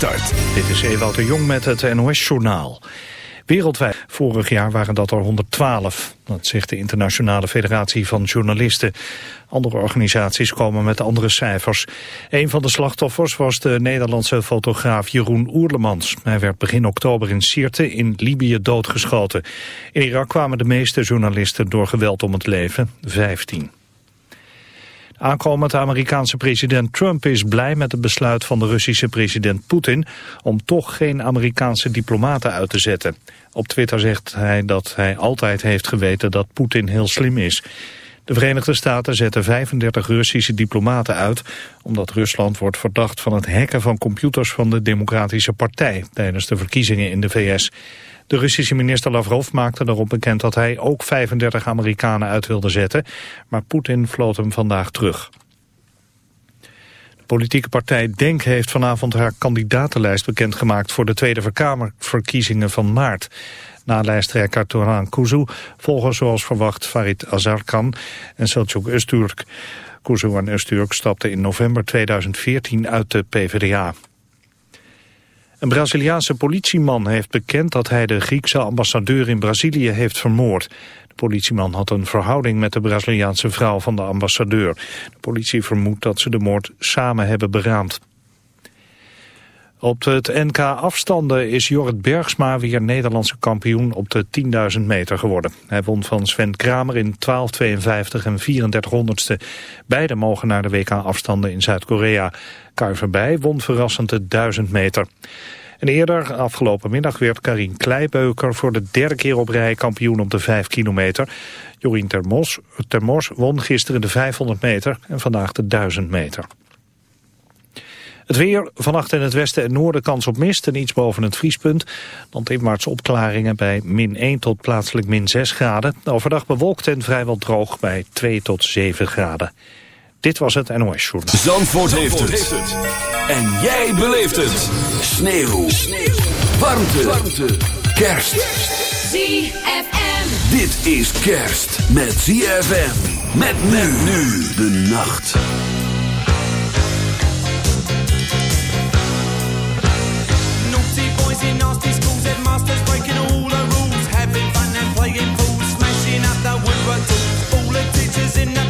start. Dit is Ewout de Jong met het NOS-journaal. Wereldwijd vorig jaar waren dat er 112. Dat zegt de Internationale Federatie van Journalisten. Andere organisaties komen met andere cijfers. Een van de slachtoffers was de Nederlandse fotograaf Jeroen Oerlemans. Hij werd begin oktober in Sirte in Libië doodgeschoten. In Irak kwamen de meeste journalisten door geweld om het leven, 15. Aankomend Amerikaanse president Trump is blij met het besluit van de Russische president Poetin om toch geen Amerikaanse diplomaten uit te zetten. Op Twitter zegt hij dat hij altijd heeft geweten dat Poetin heel slim is. De Verenigde Staten zetten 35 Russische diplomaten uit... omdat Rusland wordt verdacht van het hacken van computers van de Democratische Partij... tijdens de verkiezingen in de VS. De Russische minister Lavrov maakte erop bekend dat hij ook 35 Amerikanen uit wilde zetten, maar Poetin floot hem vandaag terug. De politieke partij DENK heeft vanavond haar kandidatenlijst bekendgemaakt voor de Tweede Verkamerverkiezingen van maart. Na lijsttrekker Toran Kuzu volgen zoals verwacht Farid Azarkan en Selçuk Öztürk. Kuzu en Öztürk stapten in november 2014 uit de PvdA. Een Braziliaanse politieman heeft bekend dat hij de Griekse ambassadeur in Brazilië heeft vermoord. De politieman had een verhouding met de Braziliaanse vrouw van de ambassadeur. De politie vermoedt dat ze de moord samen hebben beraamd. Op het NK afstanden is Jorrit Bergsma weer Nederlandse kampioen op de 10.000 meter geworden. Hij won van Sven Kramer in 12.52 en 34 honderdste. Beide mogen naar de WK afstanden in Zuid-Korea. Kuiverbij won verrassend de 1000 meter. En eerder, afgelopen middag, werd Karin Kleibeuker voor de derde keer op rij kampioen op de 5 kilometer. Jorien Termos, Termos won gisteren de 500 meter en vandaag de 1000 meter. Het weer, vannacht in het westen en noorden kans op mist en iets boven het vriespunt. Landinwaarts opklaringen bij min 1 tot plaatselijk min 6 graden. Overdag bewolkt en vrijwel droog bij 2 tot 7 graden. Dit was het NOS Journal. Zandvoort, heeft, het. En jij beleeft het. Sneeuw. Sneeuw. Warmte. Warmte. Kerst. ZFM. Dit is kerst met ZFM. Met men nu de nacht. Nasty schools, breaking all the rules, having fun and playing pool, smashing up the woodwork. All the teachers in the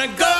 Wanna go, go, go.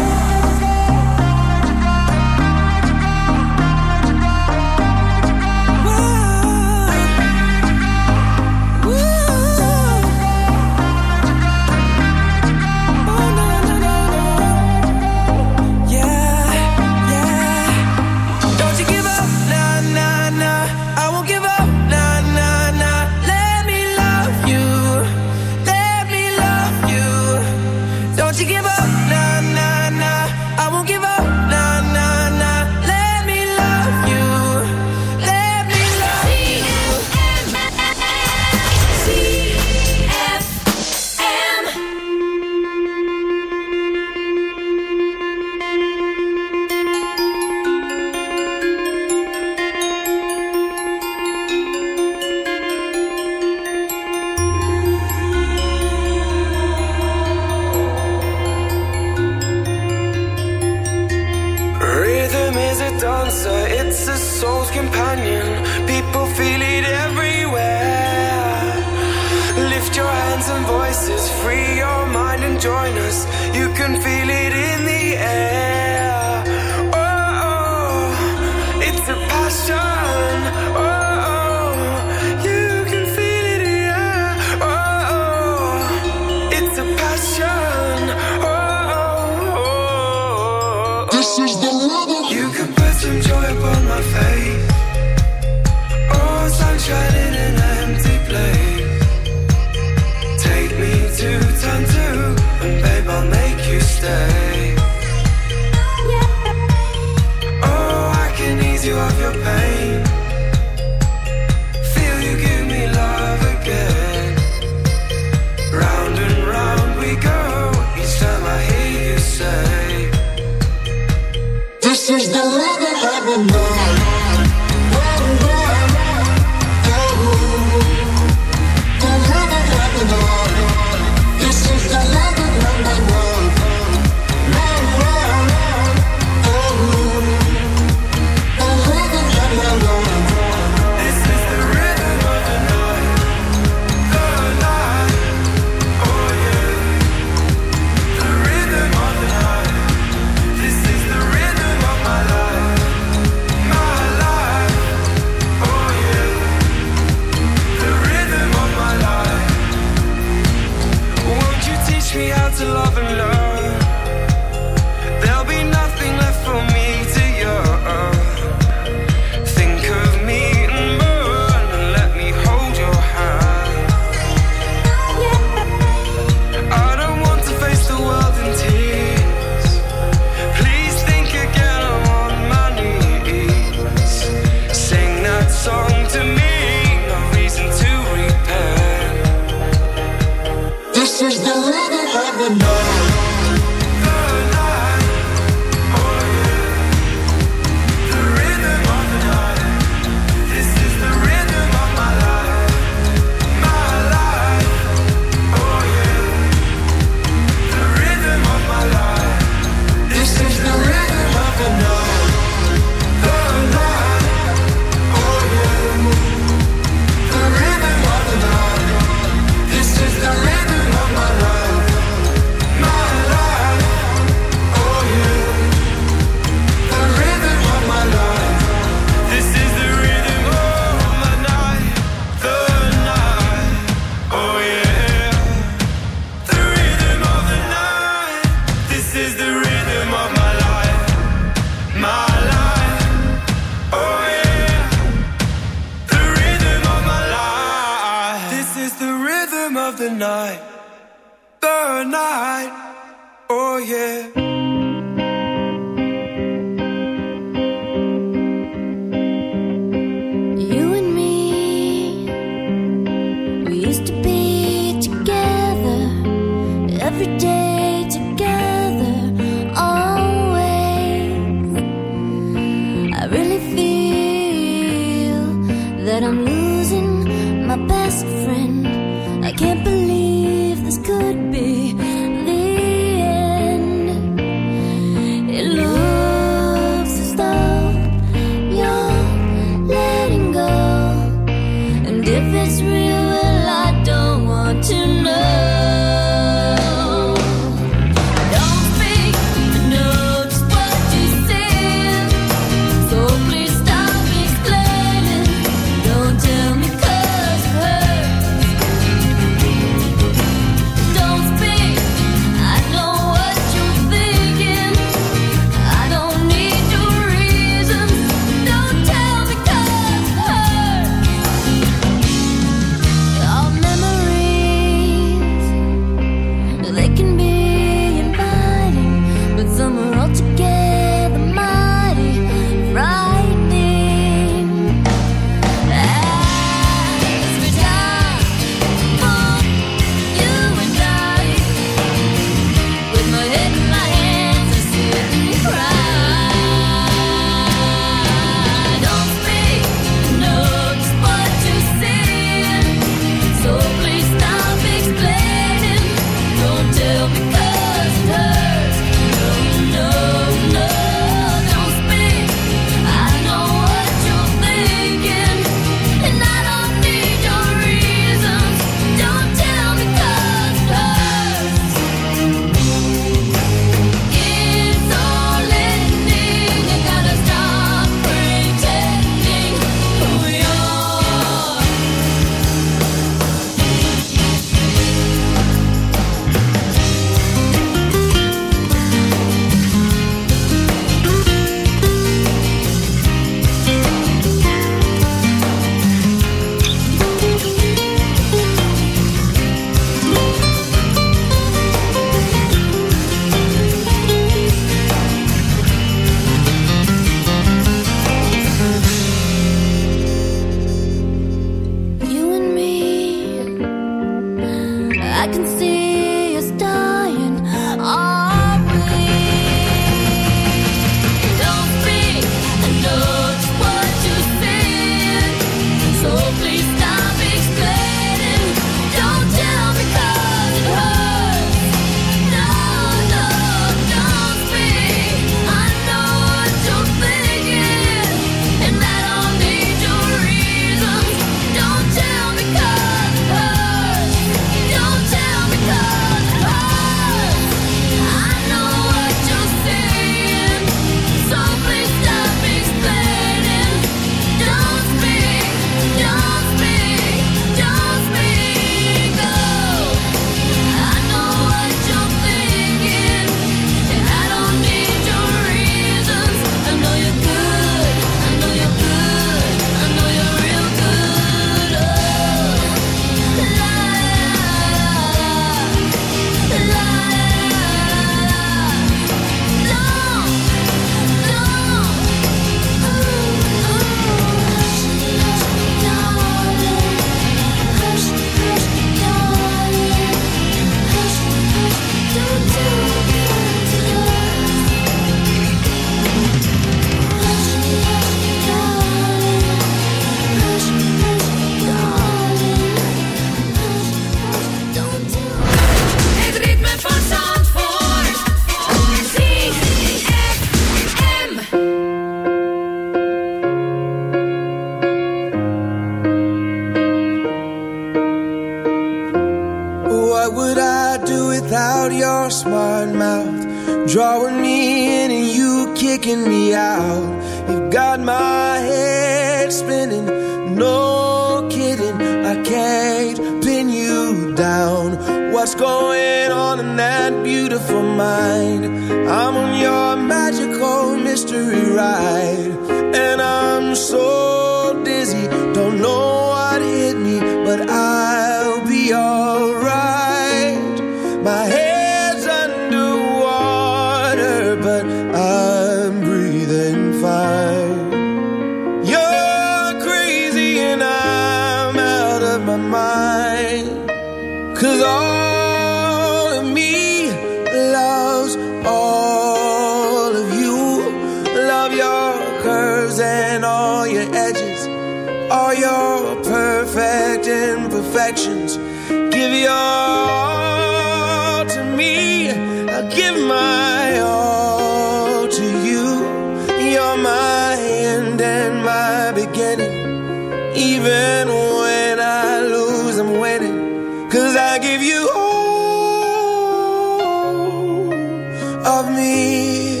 Of me.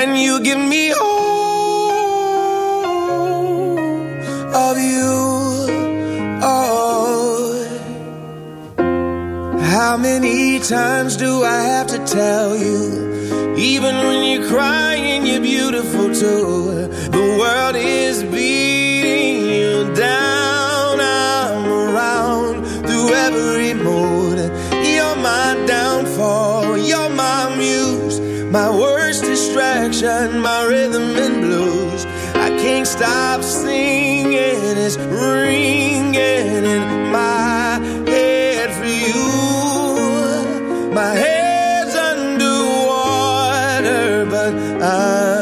And you give me all of you. Oh. How many times do I have to tell you? Even when you're crying, you're beautiful too. The world is beating you down. I'm around through every. Downfall. You're my muse. My worst distraction, my rhythm and blues. I can't stop singing. It's ringing in my head for you. My head's underwater, but I'm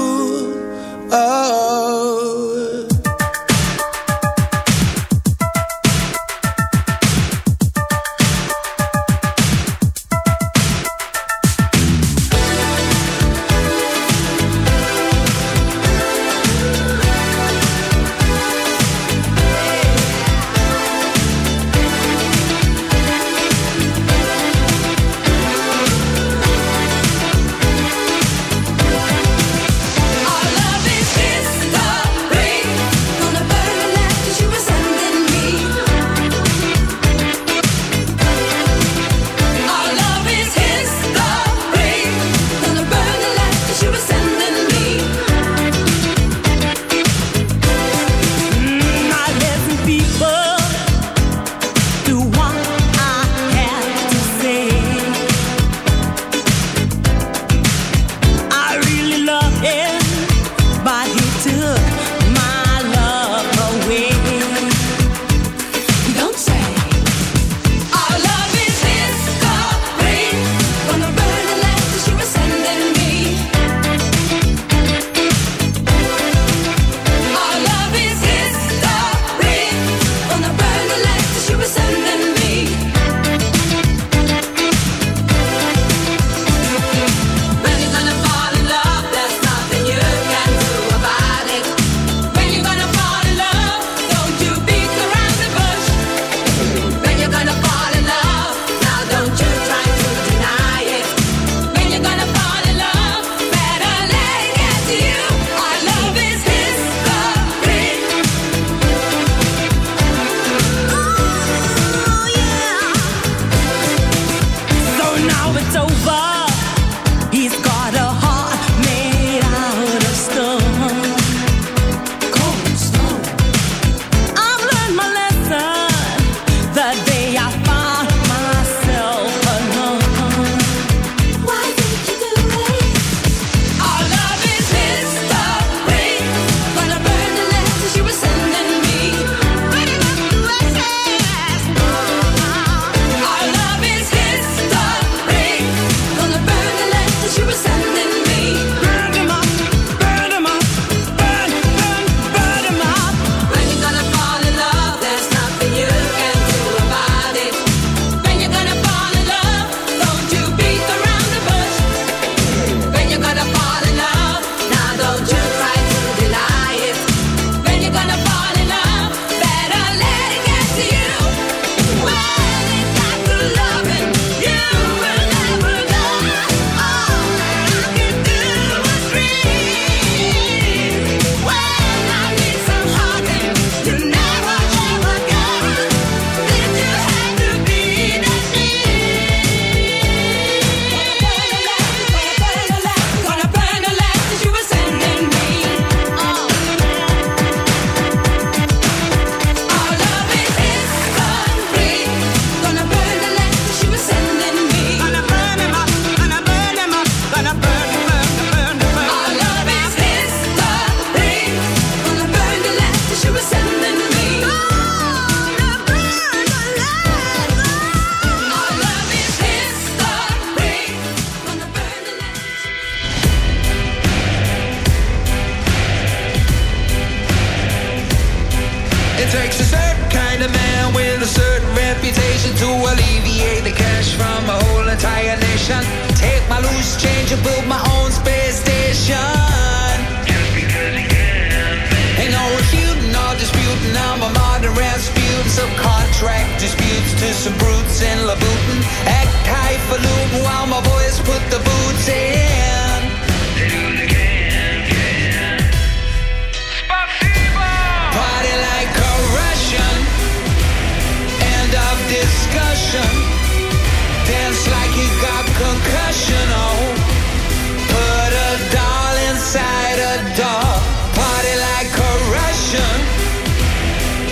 doll, party like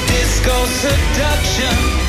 disco seduction.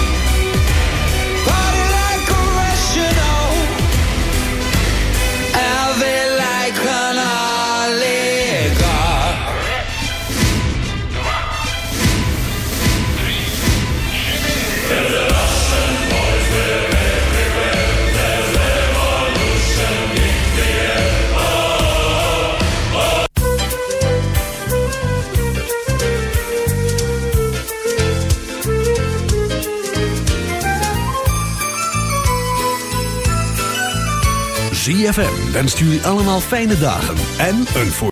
3FM. Jullie allemaal fijne dagen en een voor